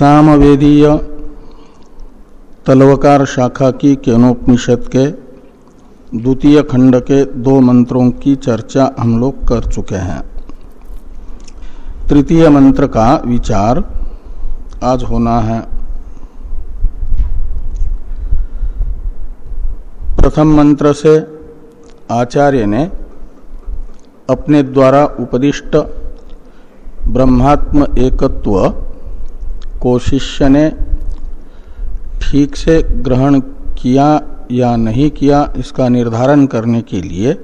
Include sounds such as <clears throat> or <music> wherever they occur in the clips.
सामवेदीय तलवकार शाखा की केनोपनिषद के द्वितीय खंड के दो मंत्रों की चर्चा हम लोग कर चुके हैं। तृतीय मंत्र का विचार आज होना है। प्रथम मंत्र से आचार्य ने अपने द्वारा उपदिष्ट ब्रह्मात्म एकत्व को शिष्य ने ठीक से ग्रहण किया या नहीं किया, इसका निर्धारण करने के लिए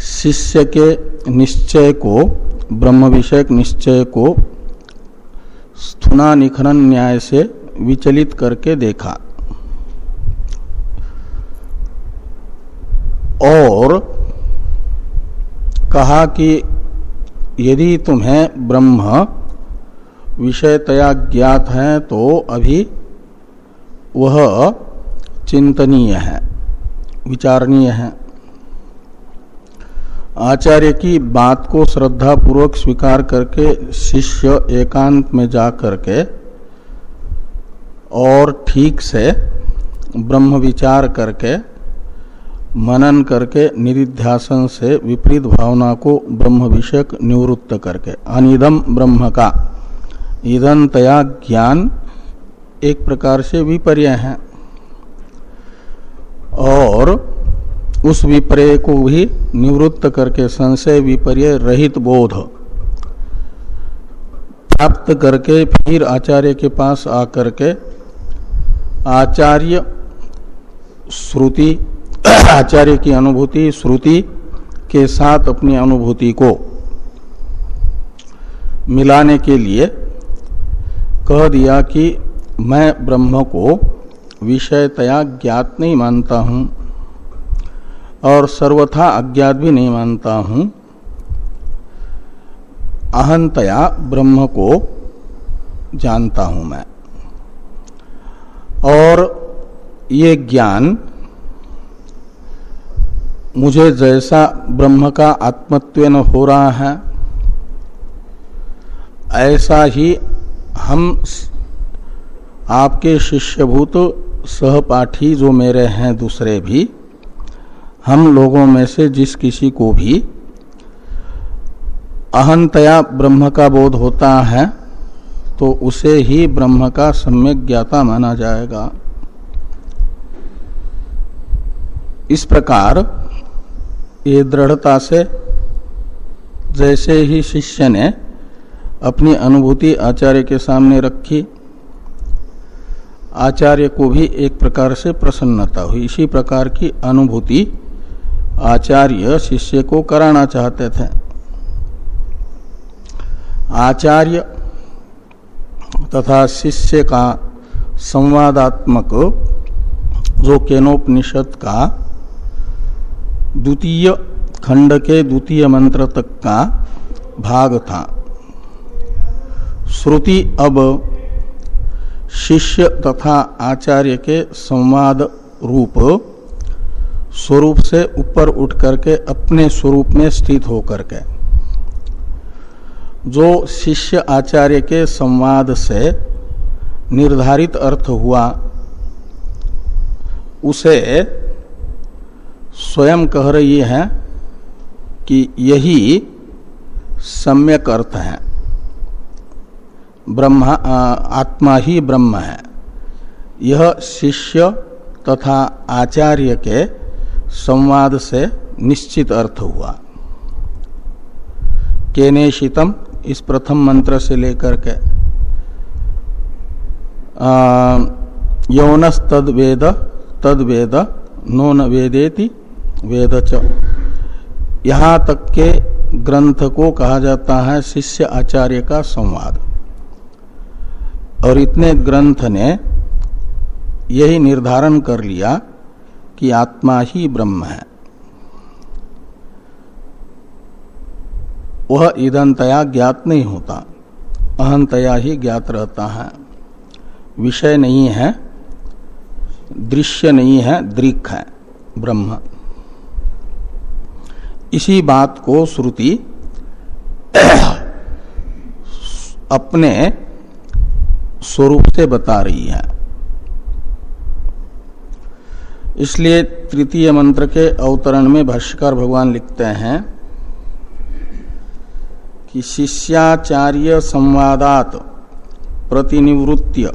शिष्य के निश्चय को ब्रह्म विषयक निश्चय को स्थुना निखनन न्याय से विचलित करके देखा। और कहा कि यदि तुम्हें ब्रह्म विषयतया ज्ञात है तो अभी वह चिंतनीय है, विचारणीय है। आचार्य की बात को श्रद्धा पूर्वक स्वीकार करके शिष्य एकांत में जा करके और ठीक से ब्रह्म विचार करके मनन करके निधिध्यासन से विपरीत भावना को ब्रह्म विषयक निवृत्त करके, अनिदम ब्रह्म का। ईदनतया ज्ञान एक प्रकार से विपर्य है। और उस विपर्य को भी निवृत्त करके संशय विपर्य रहित बोध प्राप्त करके फिर आचार्य के पास आकर के आचार्य श्रुति, <clears throat> आचार्य की अनुभूति, श्रुति के साथ अपनी अनुभूति को मिलाने के लिए कह दिया कि मैं ब्रह्म को विषयतया ज्ञात नहीं मानता हूँ और सर्वथा अज्ञात भी नहीं मानता हूँ। अहंतया ब्रह्म को जानता हूँ मैं। और ये ज्ञान मुझे जैसा ब्रह्म का आत्मत्व हो रहा है, ऐसा ही हम आपके शिष्यभूत सहपाठी जो मेरे हैं दूसरे भी, हम लोगों में से जिस किसी को भी अहंतया ब्रह्म का बोध होता है तो उसे ही ब्रह्म का सम्यक ज्ञाता माना जाएगा। इस प्रकार ये दृढ़ता से जैसे ही शिष्य ने अपनी अनुभूति आचार्य के सामने रखी। आचार्य को भी एक प्रकार से प्रसन्नता हुई। इसी प्रकार की अनुभूति आचार्य शिष्य को कराना चाहते थे। आचार्य तथा शिष्य का संवादात्मक जो केनोपनिषद का द्वितीय खंड के द्वितीय मंत्र तक का भाग था। श्रुति अब शिष्य तथा आचार्य के संवाद रूप स्वरूप से ऊपर उठ करके अपने स्वरूप में स्थित होकर के। जो शिष्य आचार्य के संवाद से निर्धारित अर्थ हुआ, उसे स्वयं कह रही है कि यही सम्यक अर्थ है। ब्रह्मा आत्मा ही ब्रह्म है। यह शिष्य तथा आचार्य के संवाद से निश्चित अर्थ हुआ। केनेशितम, इस प्रथम मंत्र से लेकर के यौनस तद वेद तद वेद नो न वेदेति, वेद च। यहाँ तक के ग्रंथ को कहा जाता है शिष्य आचार्य का संवाद। और इतने ग्रंथ ने यही निर्धारण कर लिया कि आत्मा ही ब्रह्म है। वह ईदनतया ज्ञात नहीं होता, अहंतया ही ज्ञात रहता है। विषय नहीं है, दृश्य नहीं है, दृक है, ब्रह्म। इसी बात को श्रुति अपने स्वरूप से बता रही है। इसलिए तृतीय मंत्र के अवतरण में भाष्यकार भगवान लिखते हैं कि शिष्याचार्य संवादात प्रतिनिवृत्य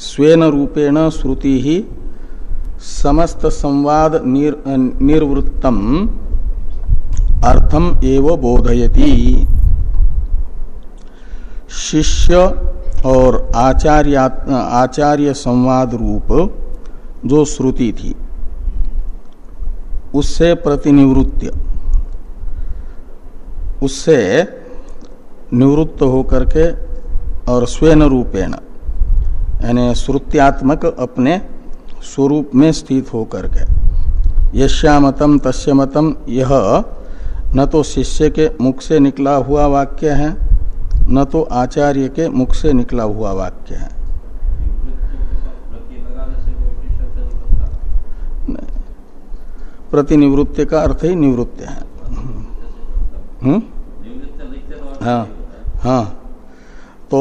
स्वेन रूपेण श्रुति ही समस्त संवाद निर, निर्वृत्तम अर्थम एव बोधयति। शिष्य और आचार्य आचार्य संवाद रूप जो श्रुति थी, उससे प्रतिनिवृत्त, उससे निवृत्त होकर के और स्वयं रूपेण, यानी श्रुत्यात्मक अपने स्वरूप में स्थित होकर के यश्यामतम तस्मतम यह न तो शिष्य के मुख से निकला हुआ वाक्य है न तो आचार्य के मुख से निकला हुआ वाक्य है। प्रतिनिवृत्ति का अर्थ ही निवृत्त है। हम्म? हाँ हाँ। तो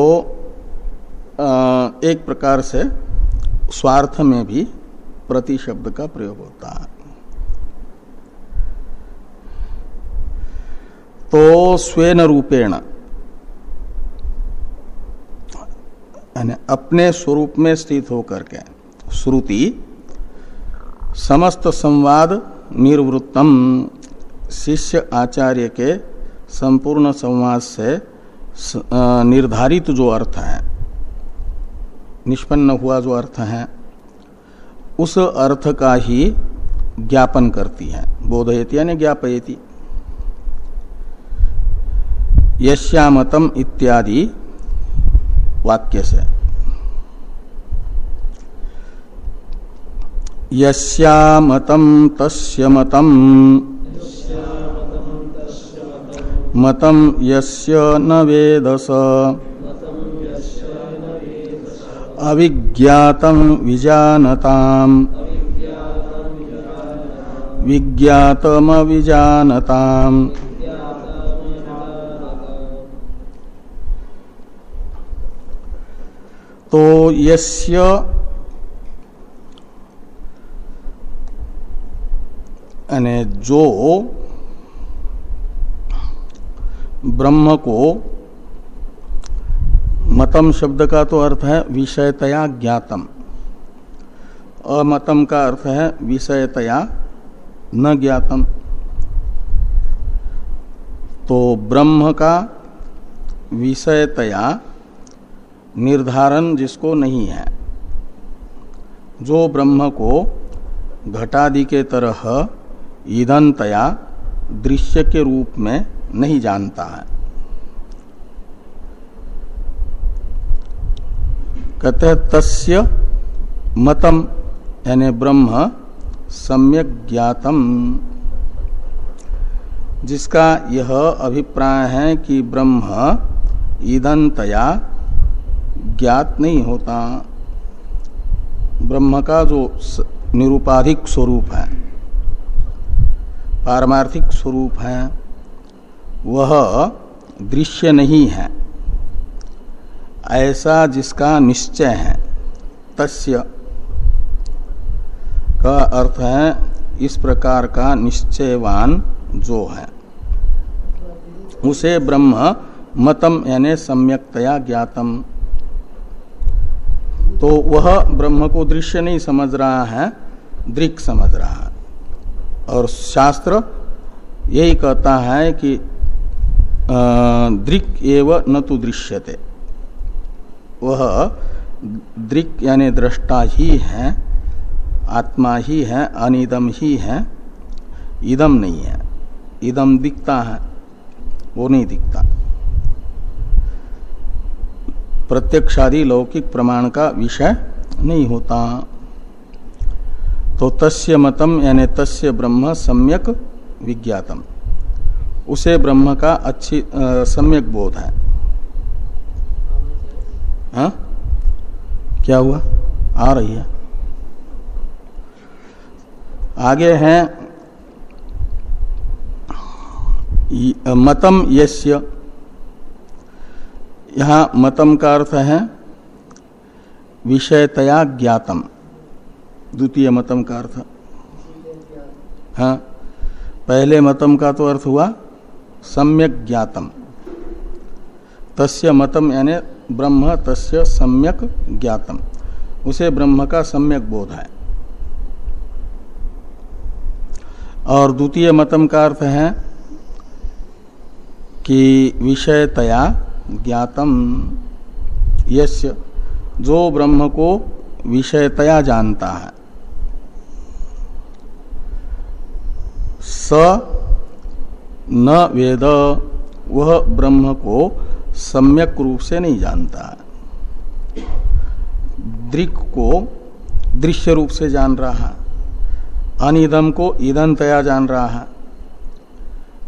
एक प्रकार से स्वार्थ में भी प्रति शब्द का प्रयोग होता है। तो स्वेन रूपेण। अपने स्वरूप में स्थित होकर के। श्रुति, समस्त संवाद निर्वृत्तम। शिष्य आचार्य के संपूर्ण संवाद से निर्धारित जो अर्थ है, निष्पन्न हुआ जो अर्थ है, उस अर्थ का ही ज्ञापन करती है, बोधयती यानी ज्ञापयती। यश्यामतम इत्यादि। वाक्य से। यस्यामतम तस्य मतम मतम यस्य न वेदस। अविज्ञातम विजानताम। विज्ञातम विजानताम तो यस्य जो ब्रह्म को मतम शब्द का तो अर्थ है विषयतया ज्ञातम। अमतम का अर्थ है विषयतया न ज्ञातम। तो ब्रह्म का विषयतया निर्धारण जिसको नहीं है। जो ब्रह्म को घटादि के तरह ईदनतया दृश्य के रूप में नहीं जानता है। कहते तस्य मतम, यानी ब्रह्म सम्यक ज्ञातम। जिसका यह अभिप्राय है कि ब्रह्म ईदनतया ज्ञात नहीं होता, ब्रह्म का जो निरूपाधिक स्वरूप है, पारमार्थिक स्वरूप है, वह दृश्य नहीं है। ऐसा जिसका निश्चय है, तस्य का अर्थ है, इस प्रकार का निश्चयवान जो है। उसे ब्रह्म मतम यानी सम्यकतया ज्ञातम। तो वह ब्रह्म को दृश्य नहीं समझ रहा है, दृक समझ रहा है। और शास्त्र यही कहता है कि दृक एव न तो दृश्यते। वह दृक यानी दृष्टा ही है, आत्मा ही है, अनिदम ही है, इदम नहीं है। इदम दिखता है, वो नहीं दिखता। प्रत्यक्षादि लौकिक प्रमाण का विषय नहीं होता। तो तस्य मतम यानी तस्य ब्रह्म सम्यक विज्ञातम। उसे ब्रह्म का अच्छी आ, सम्यक बोध है। हा? क्या हुआ? आ रही है। आगे है मतम यस्य यहाँ मतम का अर्थ है विषयतया ज्ञातम, द्वितीय मतम का अर्थ। हाँ पहले मतम का तो अर्थ हुआ सम्यक ज्ञातम। तस्य मतम यानी ब्रह्म तस्य सम्यक ज्ञातम। उसे ब्रह्म का सम्यक बोध है। और द्वितीय मतम का अर्थ है कि विषयतया ज्ञातम। यस्य जो ब्रह्म को विषयतया जानता है, स न वेद, वह ब्रह्म को सम्यक रूप से नहीं जानता है। दृक को दृश्य रूप से जान रहा है अनिदम को ईदनतया जान रहा है।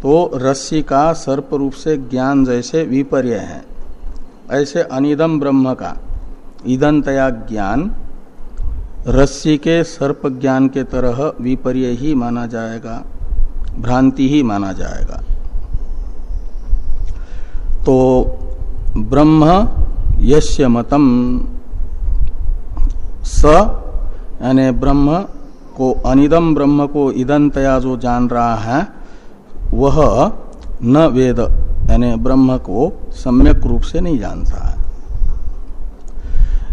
तो रस्सी का सर्प रूप से ज्ञान जैसे विपर्य है। ऐसे अनिदम ब्रह्म का ईदनतया ज्ञान रस्सी के सर्प ज्ञान के तरह विपर्य ही माना जाएगा, भ्रांति ही माना जाएगा। तो ब्रह्म यस्य मतम स, यानी ब्रह्म को अनिदम ब्रह्म को ईदनतया जो जान रहा है वह न वेद, यानी ब्रह्म को सम्यक रूप से नहीं जानता है।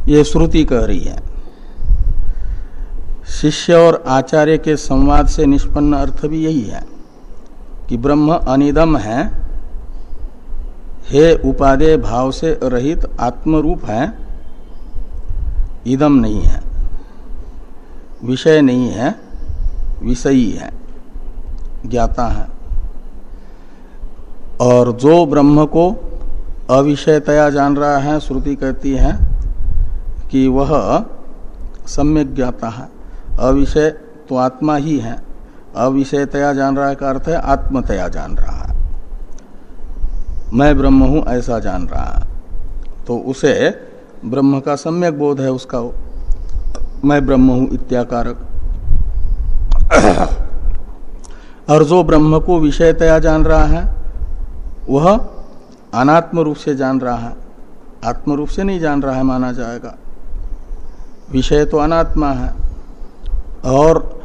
ये श्रुति कह रही है, शिष्य और आचार्य के संवाद से निष्पन्न अर्थ भी यही है कि ब्रह्म अनिदम है, हे उपादेय भाव से रहित आत्मरूप है, इदम नहीं है, विषय नहीं है, विषयी है, ज्ञाता है। और जो ब्रह्म को अविषयतया जान रहा है, श्रुति कहती है कि वह सम्यक ज्ञाता है। अविषय तो आत्मा ही है। अविषयतया जान रहा का अर्थ है आत्मतया जान रहा है। मैं ब्रह्म हूँ, ऐसा जान रहा है। तो उसे ब्रह्म का सम्यक बोध है उसका। मैं ब्रह्म हूँ, इत्याकारक। <coughs> और जो ब्रह्म को विषयतया जान रहा है वह अनात्म रूप से जान रहा है, आत्म रूप से नहीं जान रहा है माना जाएगा। विषय तो अनात्मा है और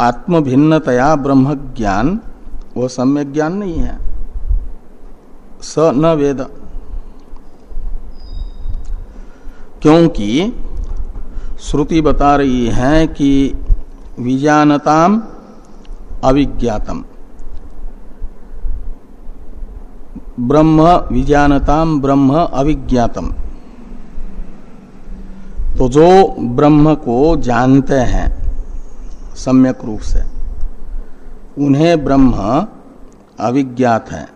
आत्म भिन्नतया ब्रह्म ज्ञान, वह सम्यक ज्ञान नहीं है। स न वेद। क्योंकि श्रुति बता रही है कि विजानताम अविज्ञातम। ब्रह्म विजानताम ब्रह्म अविज्ञातम। तो जो ब्रह्म को जानते हैं, सम्यक रूप से, उन्हें ब्रह्म अविज्ञात है।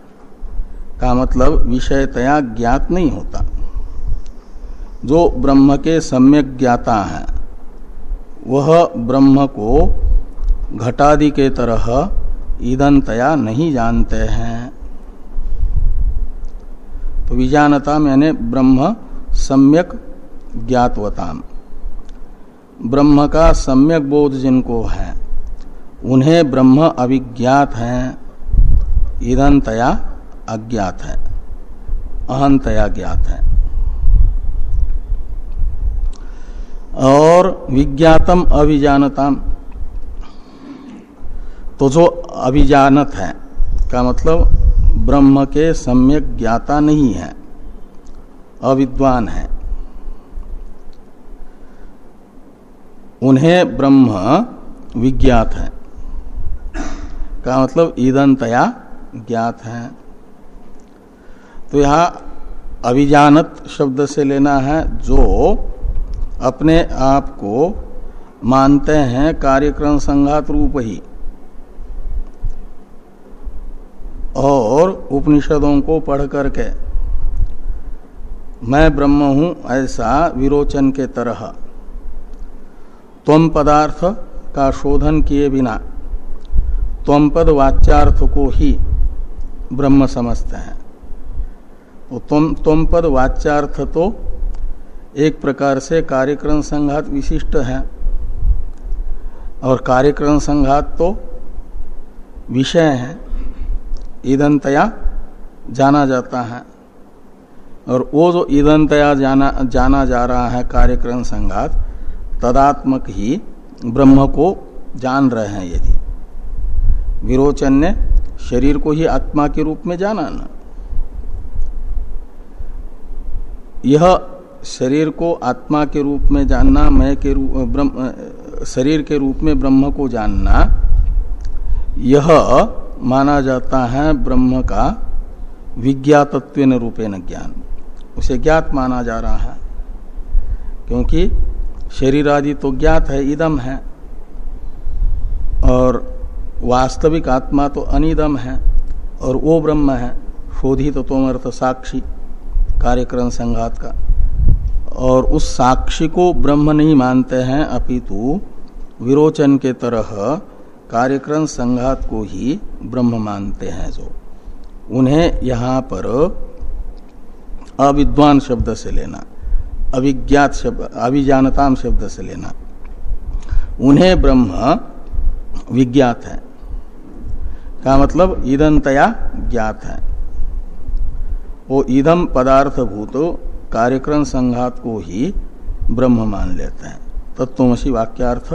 का मतलब विषयतया ज्ञात नहीं होता। जो ब्रह्म के सम्यक ज्ञाता है, वह ब्रह्म को घटादि के तरह ईदनतया नहीं जानते हैं। तो विजानता मैंने ब्रह्म सम्यक ज्ञातवताम। ब्रह्म का सम्यक बोध जिनको है, उन्हें ब्रह्म अभिज्ञात है ईदनतया अज्ञात है, अहंतया ज्ञात है। और विज्ञातम अभिजानताम तो जो अभिजानत है, का मतलब ब्रह्म के सम्यक ज्ञाता नहीं है, अविद्वान है। उन्हें ब्रह्म विज्ञात है। का मतलब ईदनतया ज्ञात है। तो यहाँ अभिजानत शब्द से लेना है जो अपने आप को मानते हैं, कार्यक्रम संघात रूप ही। और उपनिषदों को पढ़ करके। मैं ब्रह्म हूँ ऐसा विरोचन के तरह। तम पदार्थ का शोधन किए बिना तम पद वाच्यार्थ को ही ब्रह्म समझते हैं। तुम तुम पद वाच्यार्थ तो एक प्रकार से कार्यक्रम संघात विशिष्ट है। और कार्यक्रम संघात तो विषय है। ईदनतया जाना जाता है। और वो जो ईदंतया जाना जाना जा रहा है कार्यक्रम संघात, तदात्मक ही ब्रह्म को जान रहे हैं यदि। विरोचन ने शरीर को ही आत्मा के रूप में जाना ना। यह शरीर को आत्मा के रूप में जानना, मैं के रूप ब्रह्म, शरीर के रूप में ब्रह्म को जानना, यह माना जाता है ब्रह्म का विज्ञातत्व रूपेण ज्ञान। उसे ज्ञात माना जा रहा है। क्योंकि शरीर आदि तो ज्ञात है, इदम है। और वास्तविक आत्मा तो अनिदम है, और वो ब्रह्म है, शोधित तो तोमर्थ साक्षी कार्यक्रम संघात का। और उस साक्षी को ब्रह्म नहीं मानते हैं, अपितु विरोचन के तरह कार्यक्रम संघात को ही ब्रह्म मानते हैं जो। उन्हें यहाँ पर अविद्वान शब्द से लेना अभिज्ञात शब्द, अभिजानताम शब्द से लेना, उन्हें ब्रह्म विज्ञात है। का मतलब? ईदंतया ज्ञात है। वो ईदम पदार्थ भूत कार्यक्रम संघात को ही ब्रह्म मान लेते हैं। तत्वमसी वाक्यार्थ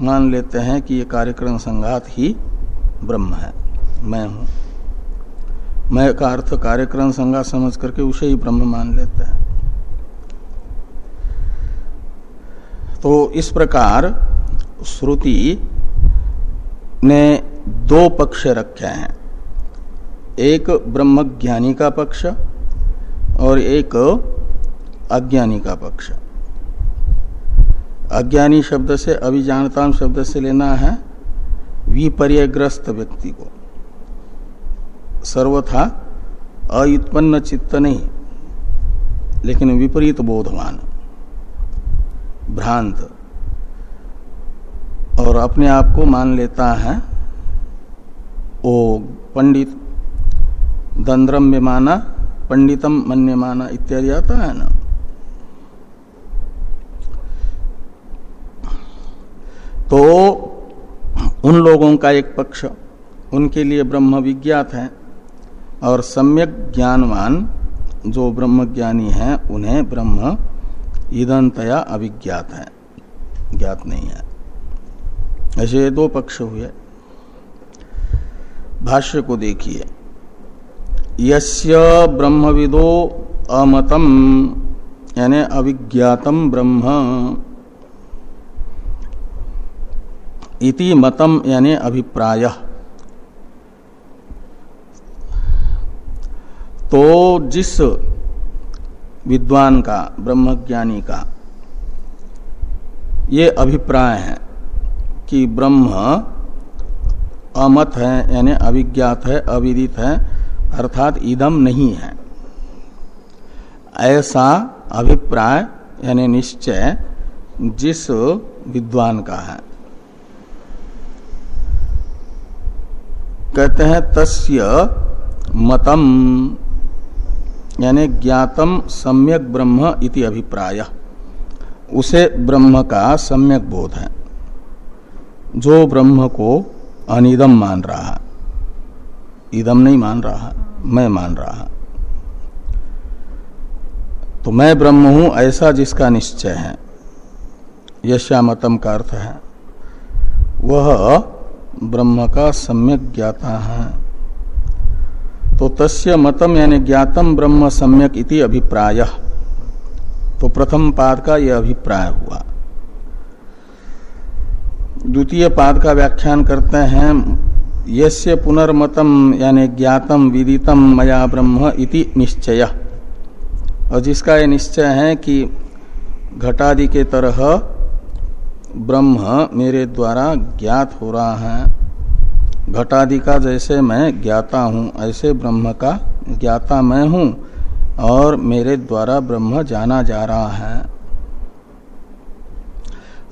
मान लेते हैं कि ये कार्यक्रम संघात ही ब्रह्म है। मैं हूँ। मैं का अर्थ कार्यक्रम संघात समझ करके उसे ही ब्रह्म मान लेते हैं। तो इस प्रकार श्रुति ने दो पक्ष रखे हैं। एक ब्रह्मज्ञानी का पक्ष और एक अज्ञानी का पक्ष। अज्ञानी शब्द से अभिजानता शब्द से लेना है विपर्यग्रस्त व्यक्ति को। सर्वथा अयुत्पन्न चित्त नहीं, लेकिन विपरीत बोधवान, भ्रांत, और अपने आप को मान लेता है, ओ पंडित दंद्रम में माना पंडितम मन्य माना इत्यादि आता है ना। तो उन लोगों का एक पक्ष उनके लिए ब्रह्म विज्ञात है और सम्यक ज्ञानवान जो ब्रह्म ज्ञानी है, उन्हें ब्रह्म ईदंतया अभिज्ञात है, ज्ञात नहीं है। ऐसे दो पक्ष हुए। भाष्य को देखिए। यस्य ब्रह्मविदो अमतम, यानी अविज्ञातम ब्रह्म। इति मतम यानी अभिप्राय। तो जिस विद्वान का, ब्रह्मज्ञानी का ये अभिप्राय है कि ब्रह्म अमत है, यानी अविज्ञात है, अविदित है, अर्थात इदम नहीं है। ऐसा अभिप्राय यानी निश्चय जिस विद्वान का है। कहते हैं तस्य मतम, यानी ज्ञातम सम्यक ब्रह्म इति अभिप्राय। उसे ब्रह्म का सम्यक बोध है। जो ब्रह्म को अनिदम मान रहा इदम नहीं मान रहा, मैं मान रहा तो मैं ब्रह्म हूँ, ऐसा जिसका निश्चय है। यश्यामतम का अर्थ है। वह ब्रह्म का सम्यक ज्ञाता है। तो तस्य मतम यानी ज्ञातम ब्रह्म सम्यक इति अभिप्राय। तो प्रथम पाद का यह अभिप्राय हुआ। द्वितीय पाद का व्याख्यान करते हैं, यस्य पुनर्मतम यानी ज्ञातम विदितम मया ब्रह्म इति निश्चय। और जिसका यह निश्चय है कि घटादि के तरह ब्रह्म मेरे द्वारा ज्ञात हो रहा है। घटादि का जैसे मैं ज्ञाता हूँ, ऐसे ब्रह्म का ज्ञाता मैं हूँ और मेरे द्वारा ब्रह्म जाना जा रहा है।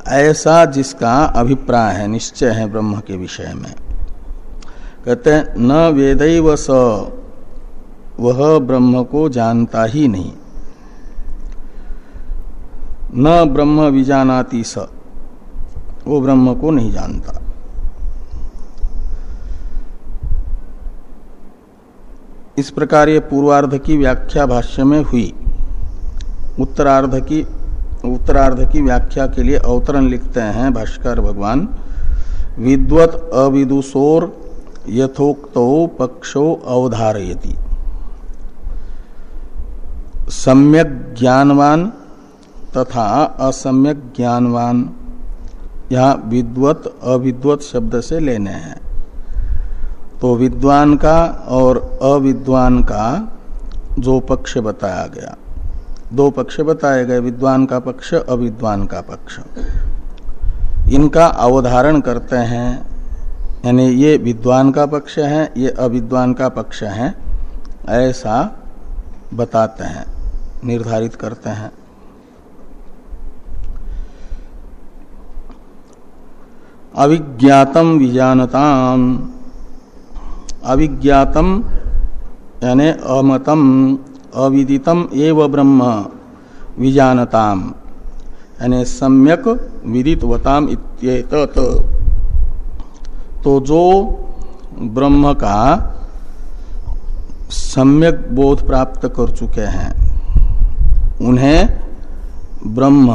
ऐसा जिसका अभिप्राय है, निश्चय है ब्रह्म के विषय में। कहते न वेदैव स, वह ब्रह्म को जानता ही नहीं। न ब्रह्म विजानाति स। वो ब्रह्म को नहीं जानता। इस प्रकार ये पूर्वार्ध की व्याख्या भाष्य में हुई। उत्तरार्ध की उत्तरार्ध की व्याख्या के लिए अवतरण लिखते हैं भाष्कर भगवान। विद्वत अविदुषोर यथोक्तो पक्षो अवधारयति। सम्यक ज्ञानवान तथा असम्यक ज्ञानवान। यहाँ विद्वत, अविद्वत शब्द से लेने हैं। तो विद्वान का और अविद्वान का जो पक्ष बताया गया। दो पक्ष बताए गए, विद्वान का पक्ष, अविद्वान का पक्ष। इनका अवधारण करते हैं, यानी ये विद्वान का पक्ष है, ये अविद्वान का पक्ष है, ऐसा बताते हैं, निर्धारित करते हैं। अविज्ञातम विजानताम। अविज्ञातम, यानी अमतम, अविदितम एव ब्रह्म, विजानताम। यानी सम्यक विदितवताम इत्येतत। तो जो ब्रह्म का सम्यक बोध प्राप्त कर चुके हैं, उन्हें ब्रह्म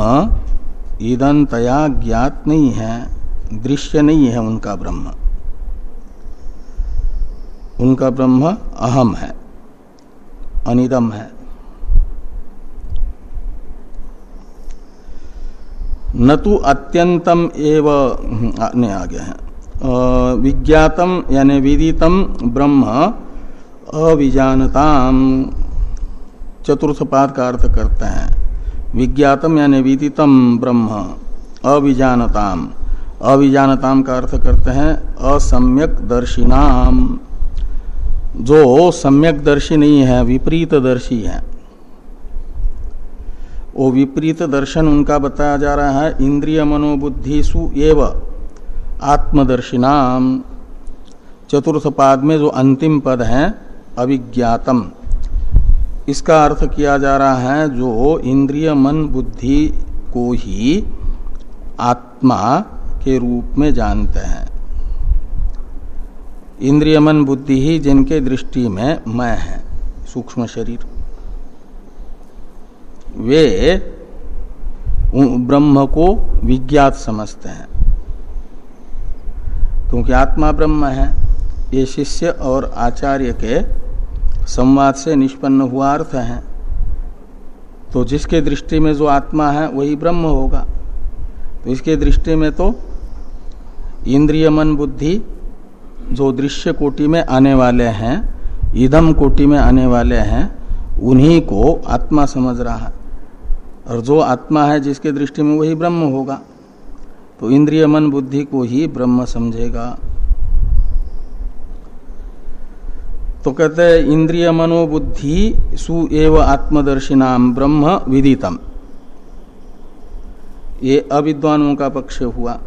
ईदंतया ज्ञात नहीं है। दृश्य नहीं है उनका ब्रह्म। उनका ब्रह्म अहम है, अनिदम है। न तो अत्यंतम एव आ गया है। विज्ञातम यानी विदितम ब्रह्म अविजानताम। चतुर्थ पाद का अर्थ करते हैं। विज्ञातम यानी विदितम ब्रह्म अविजानताम। अविजानताम का अर्थ करते हैं असम्यक दर्शिनाम। जो सम्यक दर्शी नहीं है, विपरीत दर्शी है। वो विपरीत दर्शन उनका बताया जा रहा है, इंद्रिय मनोबुद्धिसु एवं आत्मदर्शिनाम। चतुर्थ पाद में जो अंतिम पद है, अविज्ञातम। इसका अर्थ किया जा रहा है, जो इंद्रिय मन बुद्धि को ही आत्मा के रूप में जानते हैं। इंद्रिय मन बुद्धि ही जिनके दृष्टि में मैं है, सूक्ष्म शरीर। वे ब्रह्म को विज्ञात समझते हैं। क्योंकि आत्मा ब्रह्म है, ये शिष्य और आचार्य के संवाद से निष्पन्न हुआ अर्थ है। तो जिसके दृष्टि में जो आत्मा है, वही ब्रह्म होगा। तो इसके दृष्टि में तो इंद्रिय मन बुद्धि जो दृश्य कोटि में आने वाले हैं, इदम कोटि में आने वाले हैं, उन्हीं को आत्मा समझ रहा है। और जो आत्मा है जिसके दृष्टि में वही ब्रह्म होगा तो इंद्रिय मन बुद्धि को ही ब्रह्म समझेगा। तो कहते हैं इंद्रिय मनोबुद्धि सु एव आत्मदर्शिनाम ब्रह्म विदितम। ये अविद्वानों का पक्ष हुआ।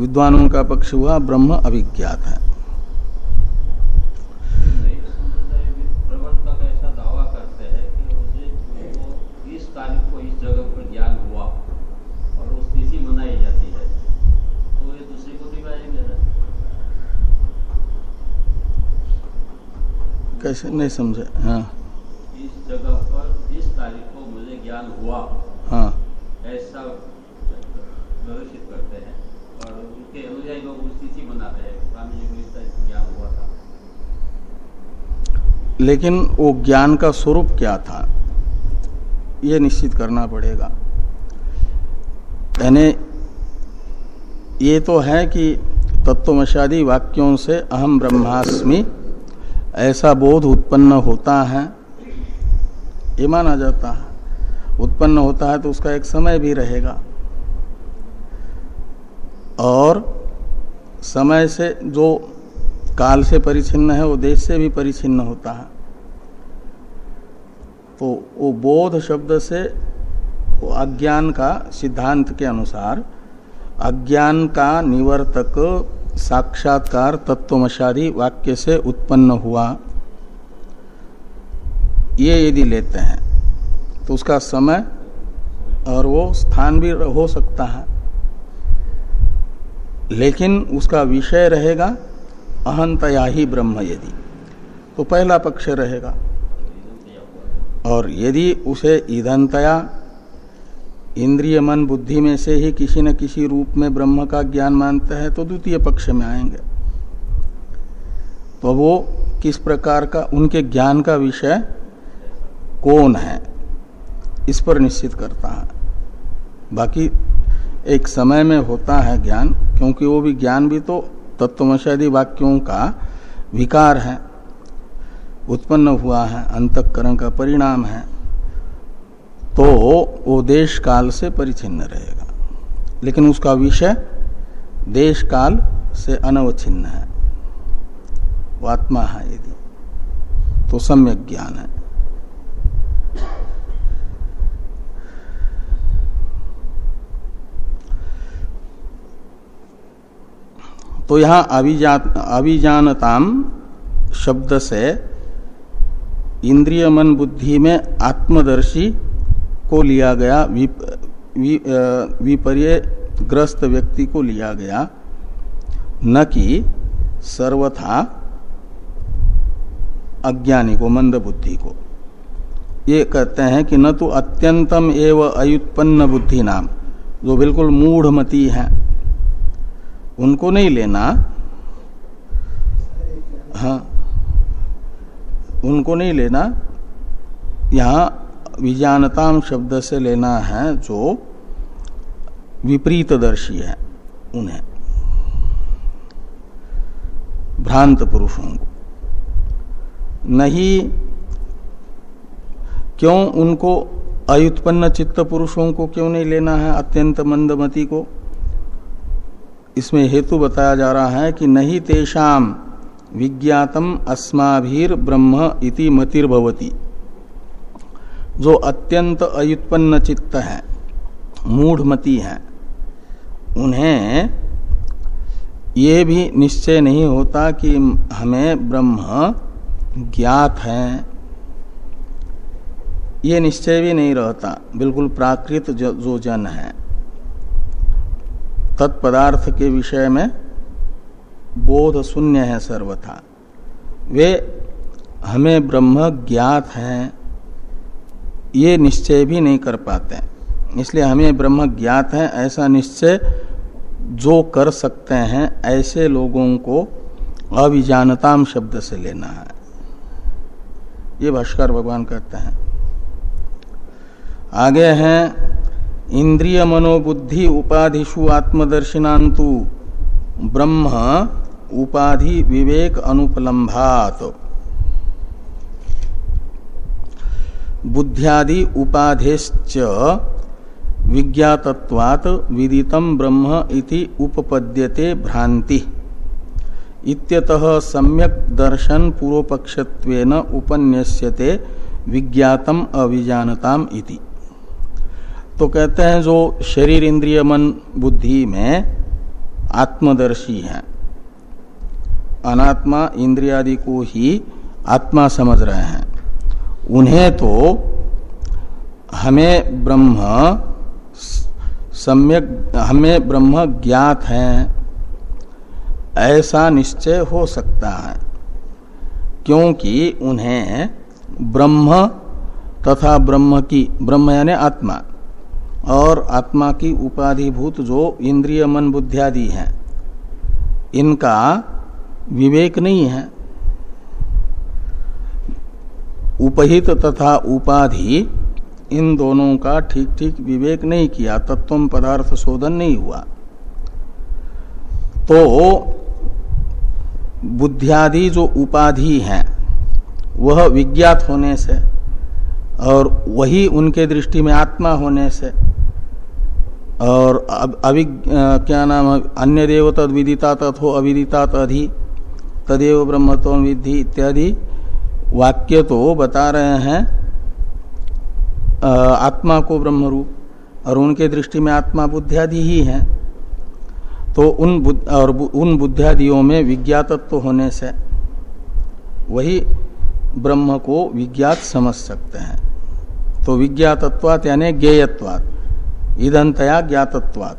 विद्वानों का पक्ष हुआ ब्रह्म अभिज्ञात है। कैसे? नहीं समझे। हाँ। इस जगह पर इस तारीख को मुझे ज्ञान हुआ। हाँ। ऐसा प्रदर्शित करते हैं। उनके अनुयायी लोग उस तिथि मनाते हैं। स्वामी को ज्ञान हुआ था। लेकिन वो ज्ञान का स्वरूप क्या था? ये निश्चित करना पड़ेगा। यानी ये तो है कि तत्वमशादी वाक्यों से अहम ब्रह्मास्मि ऐसा बोध उत्पन्न होता है। ये माना जाता है। उत्पन्न होता है तो उसका एक समय भी रहेगा। और समय से जो काल से परिचिन्न है, वो देश से भी परिचिन्न होता है। तो वो बोध शब्द से वो अज्ञान का सिद्धांत के अनुसार, अज्ञान का निवर्तक साक्षात्कार तत्वमशादी वाक्य से उत्पन्न हुआ। ये यदि लेते हैं तो उसका समय और वो स्थान भी हो सकता है। लेकिन उसका विषय रहेगा अहंतया ही ब्रह्म यदि। तो पहला पक्ष रहेगा। और यदि उसे ईधनतया इंद्रिय मन बुद्धि में से ही किसी न किसी रूप में ब्रह्म का ज्ञान मानते हैं तो द्वितीय पक्ष में आएँगे। तो वो किस प्रकार का, उनके ज्ञान का विषय कौन है, इस पर निश्चित करता है। बाकी एक समय में होता है ज्ञान, क्योंकि वो भी ज्ञान भी तो तत्वमशादी वाक्यों का विकार है। उत्पन्न हुआ है, अंतकरण का परिणाम है। तो वो देश काल से परिचिन्न रहेगा। लेकिन उसका विषय देश काल से अनवच्छिन्न है। वो आत्मा है यदि तो सम्यक ज्ञान है। तो यहाँ अभिजानताम शब्द से इंद्रिय मन बुद्धि में आत्मदर्शी को लिया गया विपर्य ग्रस्त व्यक्ति को लिया गया। न कि सर्वथा अज्ञानी को, मंद बुद्धि को। ये कहते हैं कि न तो अत्यंतम एवं अयुत्पन्न बुद्धि नाम, जो बिल्कुल मूढ़मती है। उनको नहीं लेना। हाँ। उनको नहीं लेना। यहाँ विजानताम शब्द से लेना है जो विपरीतदर्शी है उन्हें। भ्रांत पुरुषों को। नहीं, क्यों उनको अयुत्पन्न चित्त पुरुषों को क्यों नहीं लेना है? अत्यंत मंदमती को। इसमें हेतु बताया जा रहा है कि नहीं तेषाम विज्ञातम अस्माभीर ब्रह्म इति मतिर्भवती। जो अत्यंत अयुत्पन्न चित्त है, मूढ़मती है, उन्हें ये भी निश्चय नहीं होता कि हमें ब्रह्म ज्ञात है। ये निश्चय भी नहीं रहता, बिल्कुल प्राकृत जो जन है। तत्पदार्थ के विषय में बोध शून्य है सर्वथा। वे हमें ब्रह्म ज्ञात हैं, ये निश्चय भी नहीं कर पाते। इसलिए हमें ब्रह्म ज्ञात है, ऐसा निश्चय जो कर सकते हैं, ऐसे लोगों को अभिजानताम शब्द से लेना है। ये भाष्कर भगवान कहते हैं। आगे हैं इंद्रिय मनोबुद्धि उपाधिशु आत्मदर्शिनांतु ब्रह्म उपाधि विवेक अनुपलम्भात। बुद्ध्यादि उपाधेश्च विज्ञातत्वात् विदितम ब्रह्म इति उपपद्यते भ्रांति इत्यतः सम्यक दर्शन पूर्वपक्षत्वेन उपन्यस्यते विज्ञातम अभिजानताम इति। तो कहते हैं, जो शरीर इंद्रिय मन बुद्धि में आत्मदर्शी हैं। अनात्मा इंद्रियादि को ही आत्मा समझ रहे हैं। उन्हें तो हमें ब्रह्म सम्यक, हमें ब्रह्म ज्ञात है। ऐसा निश्चय हो सकता है, क्योंकि उन्हें ब्रह्म तथा ब्रह्म की, ब्रह्म यानी आत्मा और आत्मा की उपाधिभूत जो इंद्रिय मन बुद्धियादि हैं, इनका विवेक नहीं है। उपहित तथा उपाधि, इन दोनों का ठीक ठीक विवेक नहीं किया तत्व पदार्थ शोधन नहीं हुआ। तो बुद्धियादि जो उपाधि है, वह विज्ञात होने से और वही उनके दृष्टि में आत्मा होने से और अभि क्या नाम अन्य देव तद विदिता तथो अविदिता तधि तदेव ब्रह्मत्व विधि इत्यादि वाक्य तो बता रहे हैं आत्मा को ब्रह्म रूप और उनके दृष्टि में आत्मा बुद्धियादि ही है। तो उन बुद्ध, और उन बुद्धियादियों में विज्ञातत्व होने से वही ब्रह्म को विज्ञात समझ सकते हैं। तो विज्ञातत्वात यानी ज्ञेयत्वात। ईदंतया ज्ञातत्वात।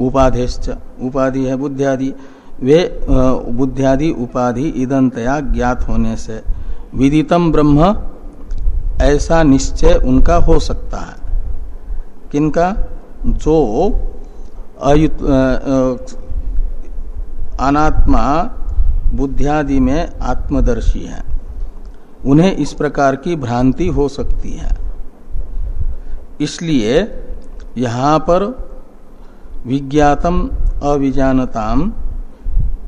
उपाधिश्च, उपाधि है बुद्धियादि। वे बुद्धियादि उपाधि ईदंतया ज्ञात होने से विदितम ब्रह्म ऐसा निश्चय उनका हो सकता है। किनका? जो अनात्मा बुद्धियादि में आत्मदर्शी है। उन्हें इस प्रकार की भ्रांति हो सकती है। इसलिए यहाँ पर विज्ञातम अविजानताम,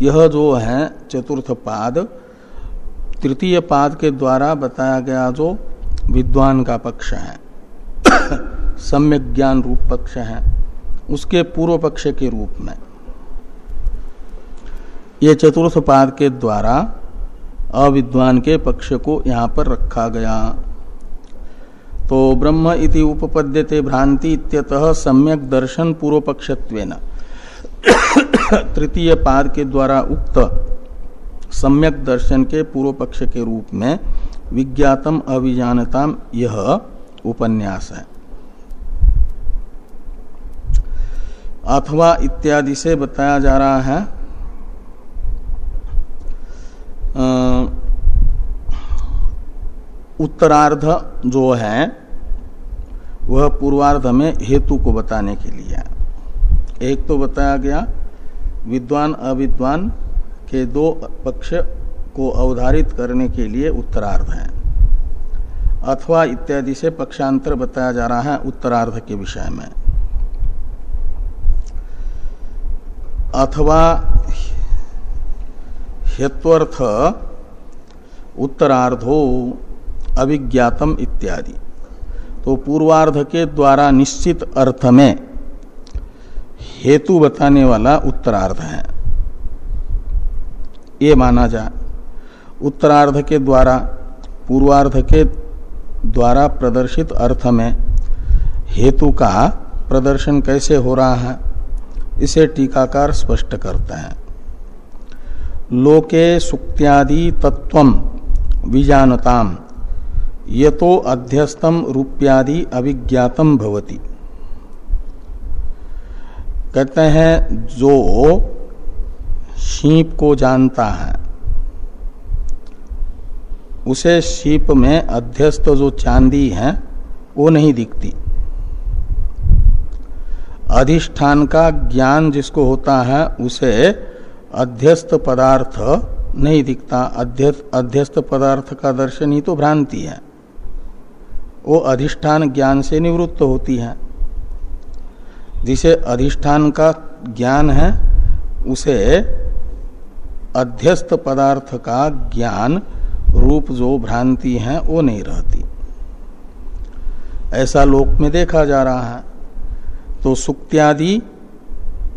यह जो है चतुर्थ पाद, तृतीय पाद के द्वारा बताया गया जो विद्वान का पक्ष है, <coughs> सम्यक ज्ञान रूप पक्ष है, उसके पूर्व पक्ष के रूप में। ये चतुर्थ पाद के द्वारा अविद्वान के पक्ष को यहाँ पर रखा गया। तो ब्रह्म इति उपपद्यते भ्रांति इत्यतः सम्यक दर्शन पूर्व पक्षत्वेन तृतीय पाद के द्वारा उक्त सम्यक दर्शन के पूर्व पक्ष के रूप में विज्ञातम अभिजानताम यह उपन्यास है। अथवा इत्यादि से बताया जा रहा है उत्तरार्ध जो है वह पूर्वार्ध में हेतु को बताने के लिए एक तो बताया गया, विद्वान अविद्वान के दो पक्ष को अवधारित करने के लिए उत्तरार्ध है। अथवा इत्यादि से पक्षांतर बताया जा रहा है उत्तरार्ध के विषय में। अथवा हेत्वर्थ उत्तरार्धो अभिज्ञातम इत्यादि। तो पूर्वार्ध के द्वारा निश्चित अर्थ में हेतु बताने वाला उत्तरार्ध है। ये माना जाए उत्तरार्ध के द्वारा, पूर्वार्ध के द्वारा प्रदर्शित अर्थ में हेतु का प्रदर्शन कैसे हो रहा है, इसे टीकाकार स्पष्ट करते हैं। लोके सुक्त्यादि तत्व विजानताम। ये तो अध्यस्तम रूप्यादि अभिज्ञातम भवती। कहते हैं, जो शीप को जानता है, उसे शीप में अध्यस्त जो चांदी है, वो नहीं दिखती। अधिष्ठान का ज्ञान जिसको होता है, उसे अध्यस्त पदार्थ नहीं दिखता। अध्यस्त पदार्थ का दर्शन ही तो भ्रांति है। वो अधिष्ठान ज्ञान से निवृत्त होती है। जिसे अधिष्ठान का ज्ञान है, उसे अध्यस्त पदार्थ का ज्ञान रूप जो भ्रांति है, वो नहीं रहती। ऐसा लोक में देखा जा रहा है। तो सुक्त्यादि